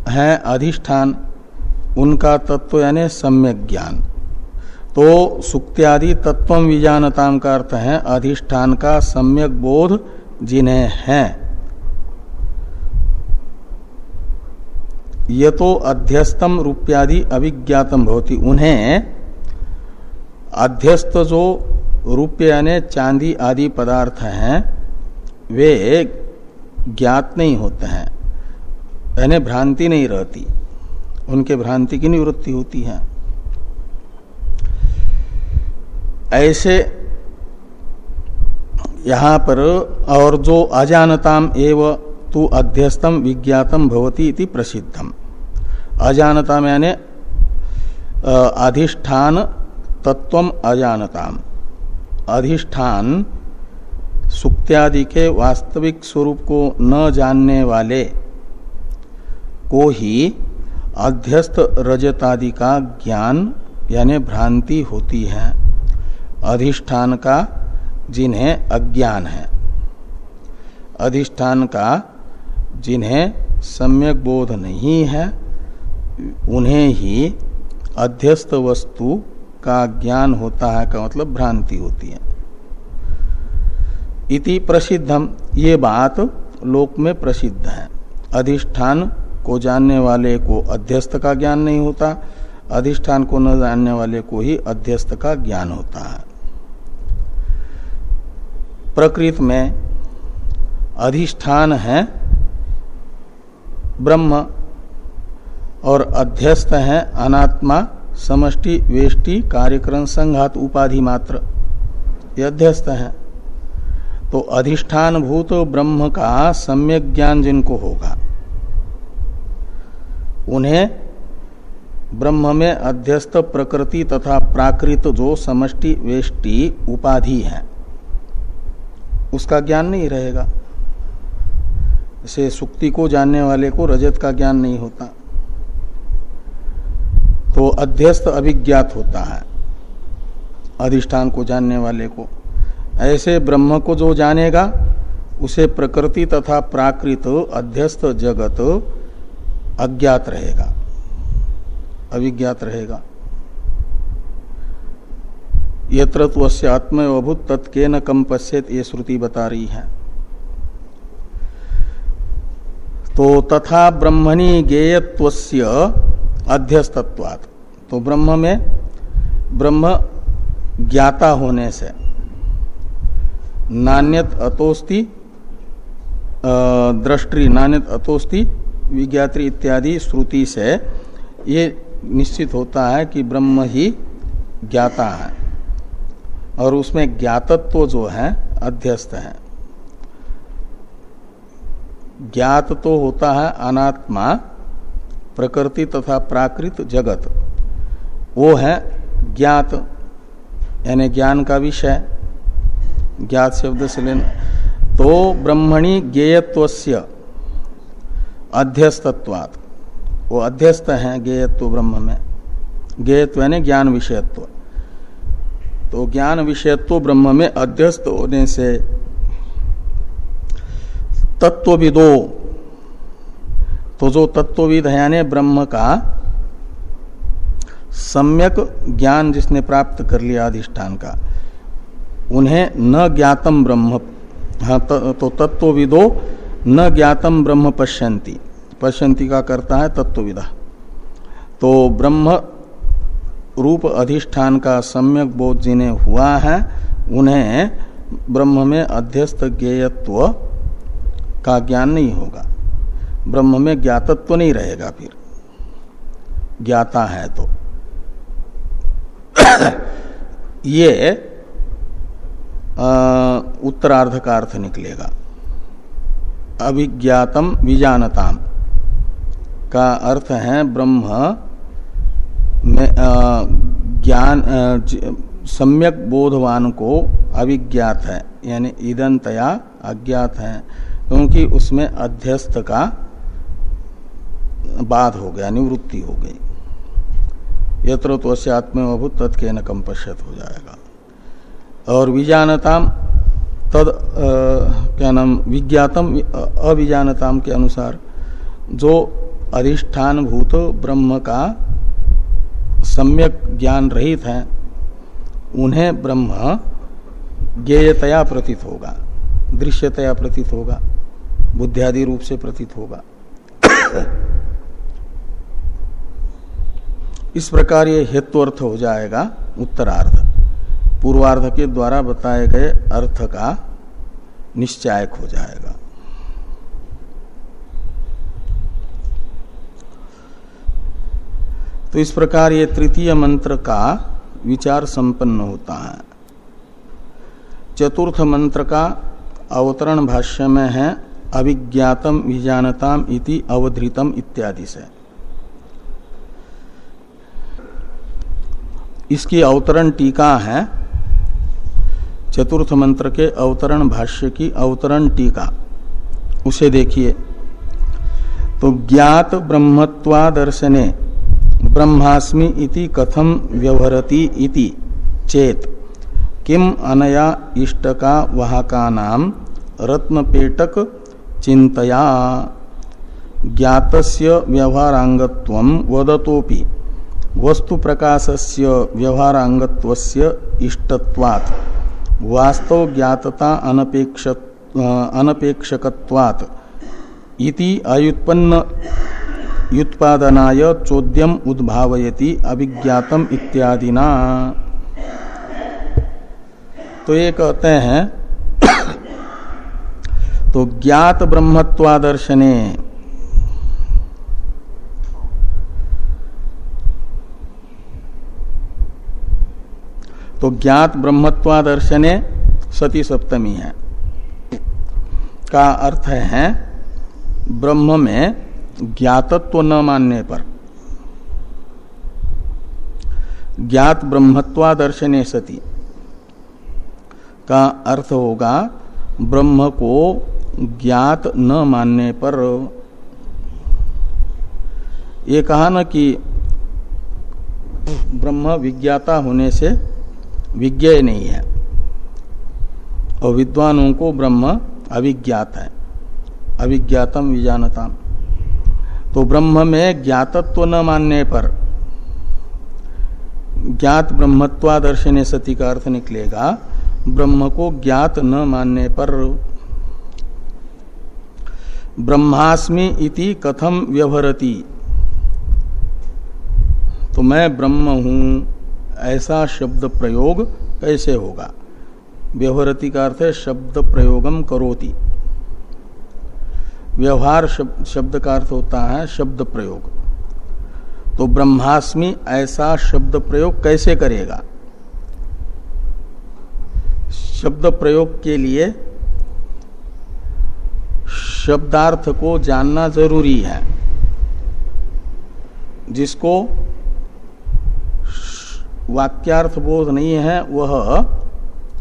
है अधिष्ठान, उनका तत्व यानी सम्यक ज्ञान। तो सुक्त्यादि तत्व विजानताम का अर्थ है अधिष्ठान का सम्यक बोध जिन्हें है। ये तो अध्यस्तम रूप्यादि अभिज्ञातम भवती उन्हें। अध्यस्त जो रूप्य यानी चांदी आदि पदार्थ हैं, वे ज्ञात नहीं होते हैं, यानी भ्रांति नहीं रहती। उनके भ्रांति की निवृत्ति होती है। ऐसे यहाँ पर और जो अजानताम एव तु अध्यस्तम विज्ञातम भवती इति प्रसिद्धम। अजानताम यानी अधिष्ठान तत्व अजानताम। अधिष्ठान सुक्त्यादि के वास्तविक स्वरूप को न जानने वाले को ही अध्यस्त रजतादि का ज्ञान यानी भ्रांति होती है। अधिष्ठान का जिन्हें अज्ञान है। अधिष्ठान का जिन्हें सम्यक बोध नहीं है, उन्हें ही अध्यस्त वस्तु का ज्ञान होता है का मतलब भ्रांति होती है। इति प्रसिद्धम, ये बात लोक में प्रसिद्ध है। अधिष्ठान को जानने वाले को अध्यस्त का ज्ञान नहीं होता, अधिष्ठान को न जानने वाले को ही अध्यस्त का ज्ञान होता है। प्रकृति में अधिष्ठान है, ब्रह्म और अध्यस्त है, अनात्मा, समष्टि, वेष्टि कार्यक्रम संघात, उपाधि मात्र, ये अध्यस्त है। तो अधिष्ठान भूत ब्रह्म का सम्यक ज्ञान जिनको होगा, उन्हें ब्रह्म में अध्यस्त प्रकृति तथा प्राकृत जो समष्टि, वेष्टि, उपाधि है। उसका ज्ञान नहीं रहेगा। इसे सुक्ति को जानने वाले को रजत का ज्ञान नहीं होता। तो अध्यस्त अभिज्ञात होता है अधिष्ठान को जानने वाले को। ऐसे ब्रह्म को जो जानेगा, उसे प्रकृति तथा प्राकृत अध्यस्त जगत अज्ञात रहेगा। अभिज्ञात रहेगा। यत्र त्वस्य आत्मभूत तत्के न कम पश्यत ये श्रुति बता रही है। तो तथा ब्रह्मणि गेयत्वस्य अध्यस्तत्वात्। तो ब्रह्म में ब्रह्म ज्ञाता होने से नान्यत अतोस्ति दृष्टि, नान्यत अतोस्ति, विज्ञात्री इत्यादि श्रुति से ये निश्चित होता है कि ब्रह्म ही ज्ञाता है। और उसमें ज्ञातत्व जो है, अध्यस्त है। ज्ञात तो होता है अनात्मा, प्रकृति तथा प्राकृत जगत। वो है ज्ञात, यानी ज्ञान का विषय। ज्ञात शब्द से लेना तो ब्रह्मणि ज्ञेयत्वस्य, अध्यस्तत्वात्। वो अध्यस्त है ज्ञेयत्व ब्रह्म में। ज्ञेयत्व यानी ज्ञान विषयत्व। तो ज्ञान विषयत्व ब्रह्म में अध्यस्त होने से तत्वविदो तो जो तत्वविद है यानी ब्रह्म का सम्यक ज्ञान जिसने प्राप्त कर लिया अधिष्ठान का, उन्हें न ज्ञातम ब्रह्म हाँ तो तत्वविदो न ज्ञातम ब्रह्म पश्यंती पश्यंती का करता है तत्वविदा। तो ब्रह्म रूप अधिष्ठान का सम्यक बोध जिन्हें हुआ है, उन्हें ब्रह्म में अध्यस्त ज्ञेयत्व का ज्ञान नहीं होगा। ब्रह्म में ज्ञातत्व नहीं रहेगा फिर। ज्ञाता है तो। <coughs> ये उत्तरार्ध का अर्थ निकलेगा। अभिज्ञातम विजानताम का अर्थ है ब्रह्म ज्ञान सम्यक बोधवान को अविज्ञात है यानी ईदनतया अज्ञात है क्योंकि उसमें अध्यस्त का बाध हो गया निवृत्ति हो गई। यत्र तो अस्य आत्मभूत तत्के न कम पश्यत हो जाएगा। और विजानताम तद आ, क्या नाम विज्ञातम अविजानताम के अनुसार जो अधिष्ठान भूत ब्रह्म का सम्यक ज्ञान रहित है, उन्हें ब्रह्म ज्ञेयतया प्रतीत होगा, दृश्यतया प्रतीत होगा, बुद्धियादि रूप से प्रतीत होगा। <coughs> इस प्रकार ये हेतु अर्थ हो जाएगा उत्तरार्ध। पूर्वार्ध के द्वारा बताए गए अर्थ का निश्चायक हो जाएगा। तो इस प्रकार ये तृतीय मंत्र का विचार संपन्न होता है। चतुर्थ मंत्र का अवतरण भाष्य में है अभिज्ञातम विजानताम इति अवधृतम इत्यादि से। इसकी अवतरण टीका है, चतुर्थ मंत्र के अवतरण भाष्य की अवतरण टीका। उसे देखिए। तो ज्ञात ब्रह्मत्वादर्शने ब्रह्मास्मि इति कथम व्यवहरति इति? चेत, किम अनया इष्टका वाहका नाम रत्नपेटक चिंतया ज्ञातस्य व्यवहारांगत्वम वदतोपि वस्तु प्रकाशस्य व्यवहारांगत्वस्य इष्टत्वात् वास्तव ज्ञातता अनपेक्ष अनपेक्षकत्वात् इति अयुत्पन्न युत्पादनाय चोद्यम उद्भावयति अभिज्ञातम इत्यादि ना तो ये कहते हैं तो ज्ञात ब्रह्मत्वादर्शने तो ज्ञात ब्रह्मत्वादर्शने सती सप्तमी है। का अर्थ है, ब्रह्म में ज्ञातत्व न मानने पर। ज्ञात ब्रह्मत्वादर्शने सती। का अर्थ होगा, ब्रह्म को ज्ञात न मानने पर। ये कहा ना कि ब्रह्म विज्ञाता होने से विज्ञ नहीं है, और विद्वानों को ब्रह्म अविज्ञात है। अविज्ञातम विजानता तो ब्रह्म में ज्ञातत्व न मानने पर ज्ञात ब्रह्मत्वादर्शन सती का अर्थ निकलेगा, ब्रह्म को ज्ञात न मानने पर। ब्रह्मास्मि इति कथम व्यवहरती? तो मैं ब्रह्म हूँ, ऐसा शब्द प्रयोग कैसे होगा? व्यवहारती का अर्थ है शब्द प्रयोगम करोति। व्यवहार शब्द का अर्थ होता है शब्द प्रयोग। तो ब्रह्मास्मि ऐसा शब्द प्रयोग कैसे करेगा? शब्द प्रयोग के लिए शब्दार्थ को जानना ज़रूरी है। जिसको वाक्यार्थ बोध नहीं है, वह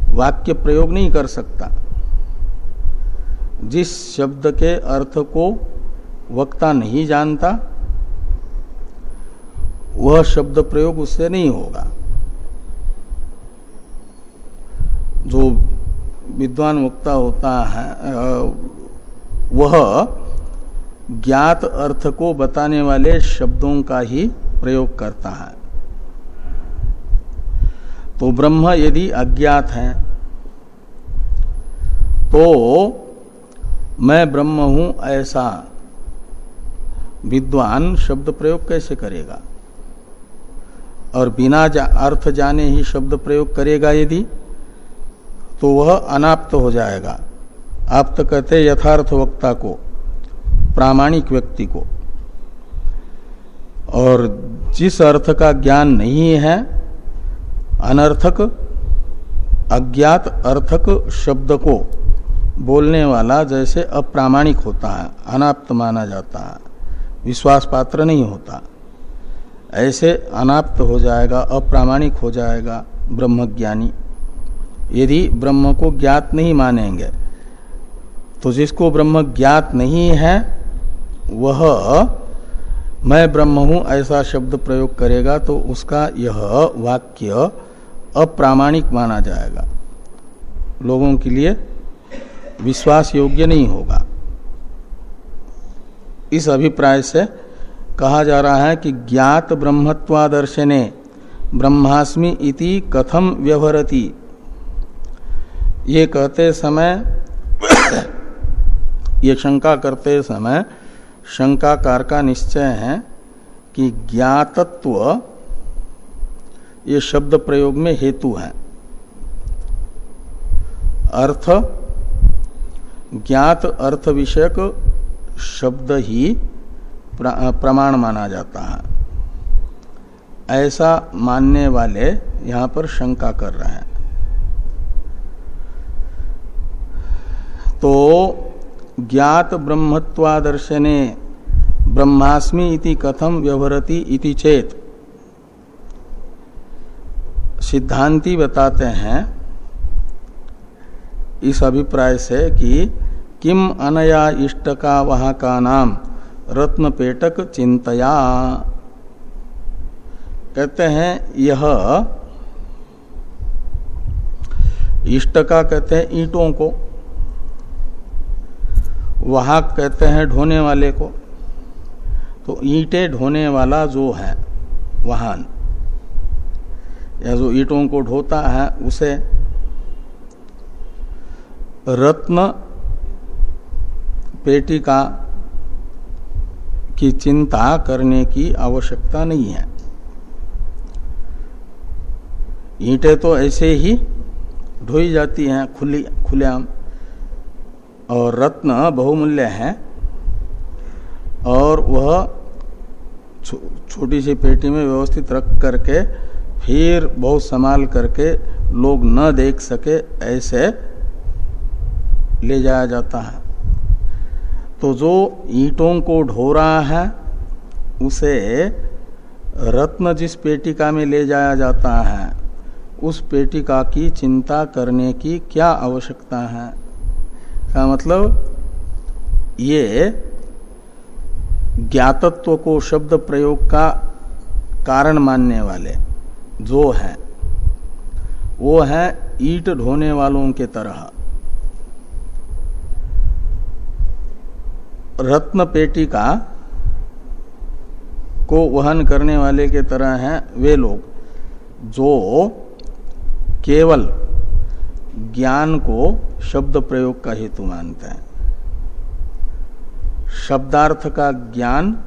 वाक्य प्रयोग नहीं कर सकता। जिस शब्द के अर्थ को वक्ता नहीं जानता, वह शब्द प्रयोग उससे नहीं होगा। जो विद्वान वक्ता होता है वह ज्ञात अर्थ को बताने वाले शब्दों का ही प्रयोग करता है। तो ब्रह्म यदि अज्ञात है तो मैं ब्रह्म हूँ ऐसा विद्वान शब्द प्रयोग कैसे करेगा? और बिना जा, अर्थ जाने ही शब्द प्रयोग करेगा यदि तो वह अनाप्त हो जाएगा। आप तो कहते यथार्थ वक्ता को प्रामाणिक व्यक्ति को। और जिस अर्थ का ज्ञान नहीं है अनर्थक अज्ञात अर्थक शब्द को बोलने वाला जैसे अप्रामाणिक होता है, अनाप्त माना जाता है विश्वास पात्र नहीं होता। ऐसे अनाप्त हो जाएगा, अप्रामाणिक हो जाएगा ब्रह्मज्ञानी। यदि ब्रह्म को ज्ञात नहीं मानेंगे तो जिसको ब्रह्म ज्ञात नहीं है, वह, मैं ब्रह्म हूँ, ऐसा शब्द प्रयोग करेगा तो उसका यह वाक्य अप्रामाणिक माना जाएगा। लोगों के लिए विश्वास योग्य नहीं होगा। इस अभिप्राय से कहा जा रहा है कि ज्ञात ब्रह्मत्वादर्शने ब्रह्मास्मि इति कथम व्यवहरती। ये कहते समय, ये शंका करते समय शंकाकार का निश्चय है कि ज्ञातत्व ये शब्द प्रयोग में हेतु है। अर्थ ज्ञात अर्थ विषयक शब्द ही प्रमाण माना जाता है। ऐसा मानने वाले यहाँ पर शंका कर रहे हैं। तो ज्ञात ब्रह्मत्वादर्शने ब्रह्मास्मि इति कथम व्यवहरती इति चेत सिद्धांति बताते हैं इस अभिप्राय से कि किम अनया इष्ट का वहाँ का नाम रत्न पेटक चिंतया कहते हैं, यह इष्ट का कहते हैं ईंटों को। वाहक कहते हैं ढोने वाले को। तो ईंटे ढोने वाला जो है, वाहन, या जो ईंटों को ढोता है, उसे रत्न पेटिका की चिंता करने की आवश्यकता नहीं है। ईंटें तो ऐसे ही ढोई जाती हैं, खुली, खुलेआम। और रत्न बहुमूल्य है। और वह छोटी सी पेटी में व्यवस्थित रख करके, फिर बहुत संभाल करके लोग न देख सके, ऐसे ले जाया जाता है। तो जो ईंटों को ढो रहा है, उसे रत्न जिस पेटिका में ले जाया जाता है, उस पेटिका की चिंता करने की क्या आवश्यकता है? का मतलब ये ज्ञातत्व को शब्द प्रयोग का कारण मानने वाले जो है, वो है ईट ढोने वालों के तरह। रत्न पेटिका को वहन करने वाले के तरह हैं वे लोग, जो केवल ज्ञान को शब्द प्रयोग का हेतु मानते हैं। शब्दार्थ का ज्ञान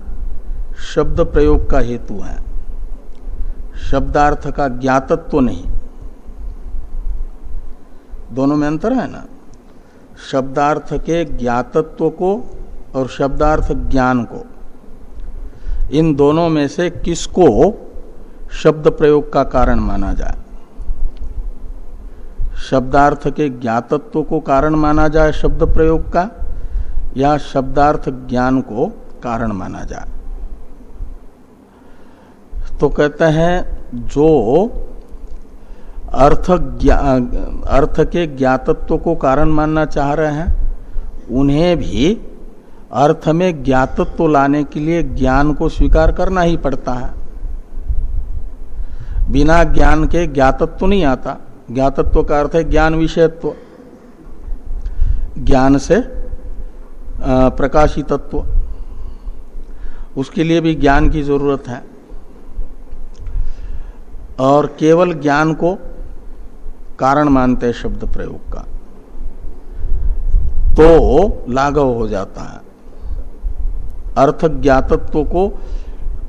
शब्द प्रयोग का हेतु है। शब्दार्थ का ज्ञातत्व तो नहीं। दोनों में अंतर है ना? शब्दार्थ के ज्ञातत्व को और शब्दार्थ ज्ञान को। इन दोनों में से किसको शब्द प्रयोग का कारण माना जाए? शब्दार्थ के ज्ञातत्व को कारण माना जाए शब्द प्रयोग का, या शब्दार्थ ज्ञान को कारण माना जाए? तो कहते हैं, जो अर्थ अर्थ के ज्ञातत्व को कारण मानना चाह रहे हैं, उन्हें भी अर्थ में ज्ञातत्व लाने के लिए ज्ञान को स्वीकार करना ही पड़ता है। बिना ज्ञान के ज्ञातत्व नहीं आता। ज्ञातत्व का अर्थ है ज्ञान विषयत्व। ज्ञान से प्रकाशितत्व। उसके लिए भी ज्ञान की ज़रूरत है। और केवल ज्ञान को कारण मानते हैं शब्द प्रयोग का। तो लाघव हो जाता है। अर्थ ज्ञातत्व को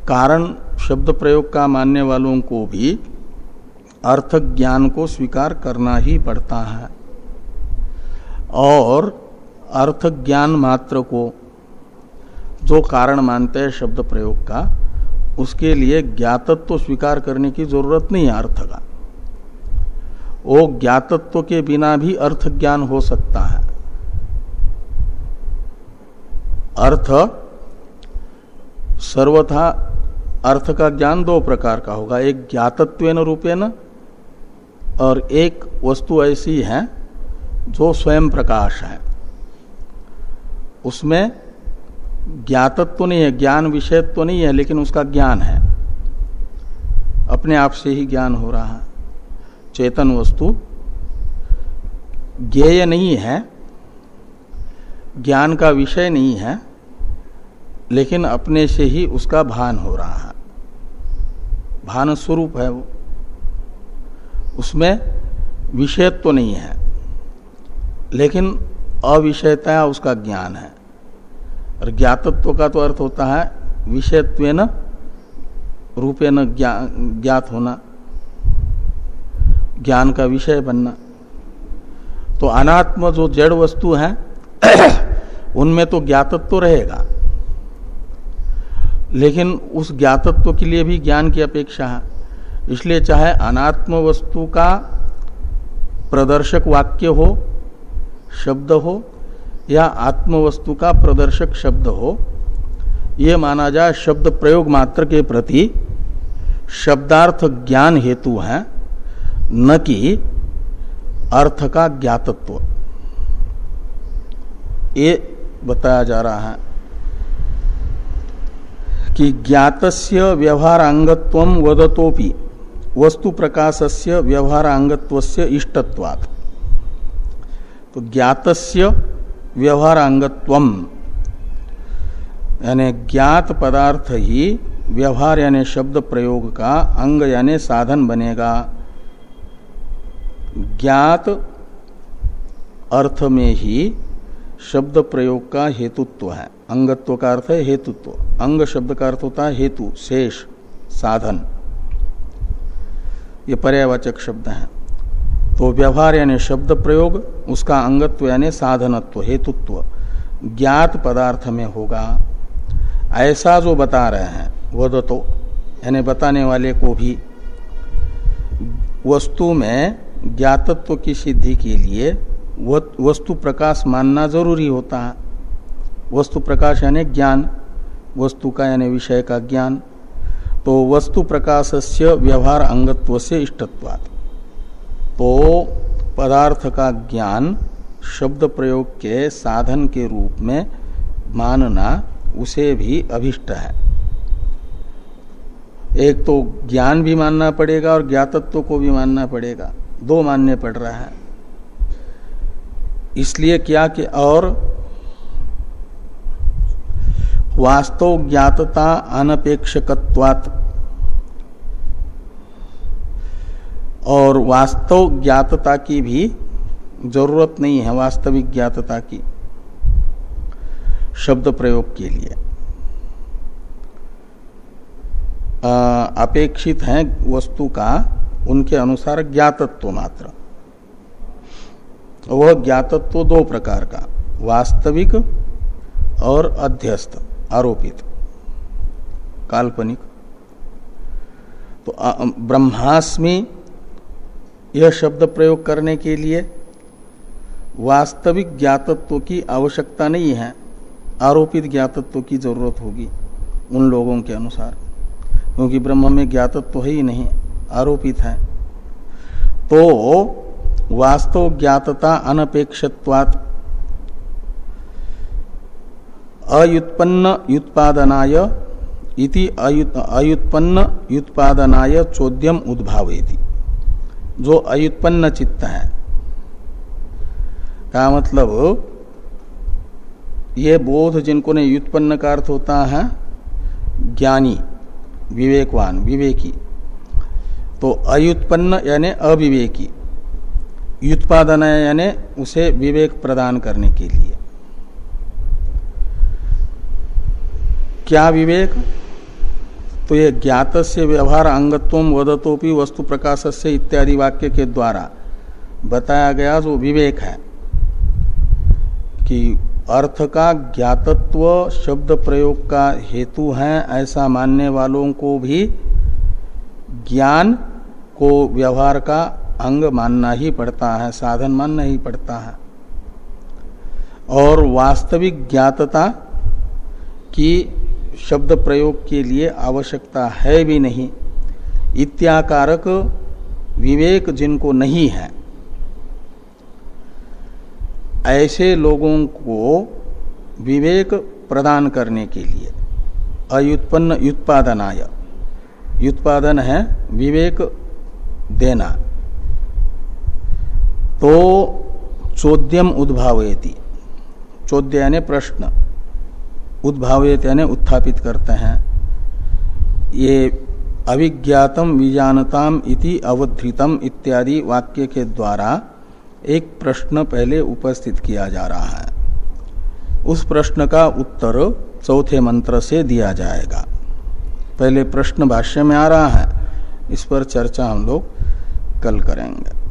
कारण शब्द प्रयोग का मानने वालों को भी अर्थ ज्ञान को स्वीकार करना ही पड़ता है। और अर्थ ज्ञान मात्र को जो कारण मानते हैं शब्द प्रयोग का, उसके लिए ज्ञातत्व स्वीकार करने की ज़रूरत नहीं है अर्थ का वो ज्ञातत्व के बिना भी अर्थ ज्ञान हो सकता है। अर्थ सर्वथा अर्थ का ज्ञान दो प्रकार का होगा। एक ज्ञातत्व रूपेण और एक वस्तु ऐसी है जो स्वयं प्रकाश है। उसमें ज्ञातत्व नहीं है, ज्ञान विषय तो नहीं है, लेकिन उसका ज्ञान है। अपने आप से ही ज्ञान हो रहा है। चेतन वस्तु ज्ञेय नहीं है, ज्ञान का विषय नहीं है। लेकिन अपने से ही उसका भान हो रहा है। भान स्वरूप है वो। उसमें विषयत्व तो नहीं है, लेकिन अविषयता उसका ज्ञान है। और ज्ञातत्व का तो अर्थ होता है विषयत्व न रूपे न ज्ञात होना, ज्ञान का विषय बनना। तो अनात्म जो जड़ वस्तु है, <clears throat> उनमें तो ज्ञातत्व तो रहेगा। लेकिन उस ज्ञातत्व के लिए भी ज्ञान की अपेक्षा है। इसलिए चाहे अनात्म वस्तु का प्रदर्शक वाक्य हो, शब्द हो, या आत्म वस्तु का प्रदर्शक शब्द हो, ये माना जाए शब्द प्रयोग मात्र के प्रति शब्दार्थ ज्ञान हेतु है, न कि अर्थ का ज्ञातत्व। ये बताया जा रहा है। कि ज्ञातस्य व्यवहारांगत्व वदतोपि, वस्तु प्रकाशस्य व्यवहारांगत्व इष्टत्वात्। तो ज्ञातस्य व्यवहारांगत्व, यानी ज्ञात पदार्थ ही व्यवहार यानी शब्द प्रयोग का अंग यानी साधन बनेगा। ज्ञात अर्थ में ही शब्द प्रयोग का हेतुत्व है। अंगत्व का अर्थ है हेतुत्व। अंग शब्द का अर्थ होता है हेतु, शेष, साधन। ये पर्यावाचक शब्द है। तो व्यवहार यानी शब्द प्रयोग, उसका अंगत्व यानी साधनत्व, हेतुत्व, ज्ञात पदार्थ में होगा। ऐसा जो बता रहे हैं, वह तो यानी बताने वाले को भी। वस्तु में ज्ञातत्व की सिद्धि के लिए वस्तु प्रकाश मानना ज़रूरी होता है। वस्तु प्रकाश यानी ज्ञान, वस्तु का यानी विषय का ज्ञान तो वस्तु प्रकाश से व्यवहार अंगत्व से इष्टत्वात्। तो पदार्थ का ज्ञान, शब्द प्रयोग के साधन के रूप में मानना, उसे भी अभिष्ट है। एक तो ज्ञान भी मानना पड़ेगा और ज्ञातत्व को भी मानना पड़ेगा। दो मानने पड़ रहा है। इसलिए क्या कि और वास्तव ज्ञातता अनपेक्षकत्वात्। और वास्तव ज्ञातता की भी ज़रूरत नहीं है, वास्तविक ज्ञातता की। शब्द प्रयोग के लिए। अपेक्षित है वस्तु का, उनके अनुसार ज्ञातत्व मात्र। वह ज्ञातत्व दो प्रकार का, वास्तविक और अध्यस्त। आरोपित। काल्पनिक। तो ब्रह्मास्मि यह शब्द प्रयोग करने के लिए वास्तविक ज्ञातत्व की आवश्यकता नहीं है। आरोपित ज्ञातत्व की ज़रूरत होगी उन लोगों के अनुसार। क्योंकि ब्रह्म में ज्ञातत्व है ही नहीं, आरोपित है। तो वास्तव ज्ञातता अनपेक्षत्वात् अयुत्पन्न युत्पादनाय इति अयुत्पन्न युत्पादनाय चोद्यम उद्भावेति जो अयुत्पन्न चित्त है, का मतलब ये बोध जिनको ने युत्पन्न का अर्थ होता है, ज्ञानी, विवेकवान, विवेकी। तो अयुत्पन्न यानी अविवेकी युत्पादन यानी उसे विवेक प्रदान करने के लिए। क्या विवेक? तो ये ज्ञात से व्यवहार अंगत्व वदतोपि वस्तु प्रकाश से इत्यादि वाक्य के द्वारा बताया गया जो विवेक है, कि अर्थ का ज्ञातत्व शब्द प्रयोग का हेतु है, ऐसा मानने वालों को भी ज्ञान को व्यवहार का अंग मानना ही पड़ता है, साधन मानना ही पड़ता है। और वास्तविक ज्ञातता की शब्द प्रयोग के लिए आवश्यकता है भी नहीं। इत्याकारक विवेक जिनको नहीं है। ऐसे लोगों को विवेक प्रदान करने के लिए अयुत्पन्न युत्पादनाय। युत्पादन है विवेक देना। तो चोद्यम उद्भावयति चोद्य यानी प्रश्न। उद्भावित यानी उत्थापित करते हैं। ये अभिज्ञातम विजानताम इति अवधृतम इत्यादि वाक्य के द्वारा एक प्रश्न पहले उपस्थित किया जा रहा है। उस प्रश्न का उत्तर चौथे मंत्र से दिया जाएगा। पहले प्रश्न भाष्य में आ रहा है। इस पर चर्चा हम लोग कल करेंगे।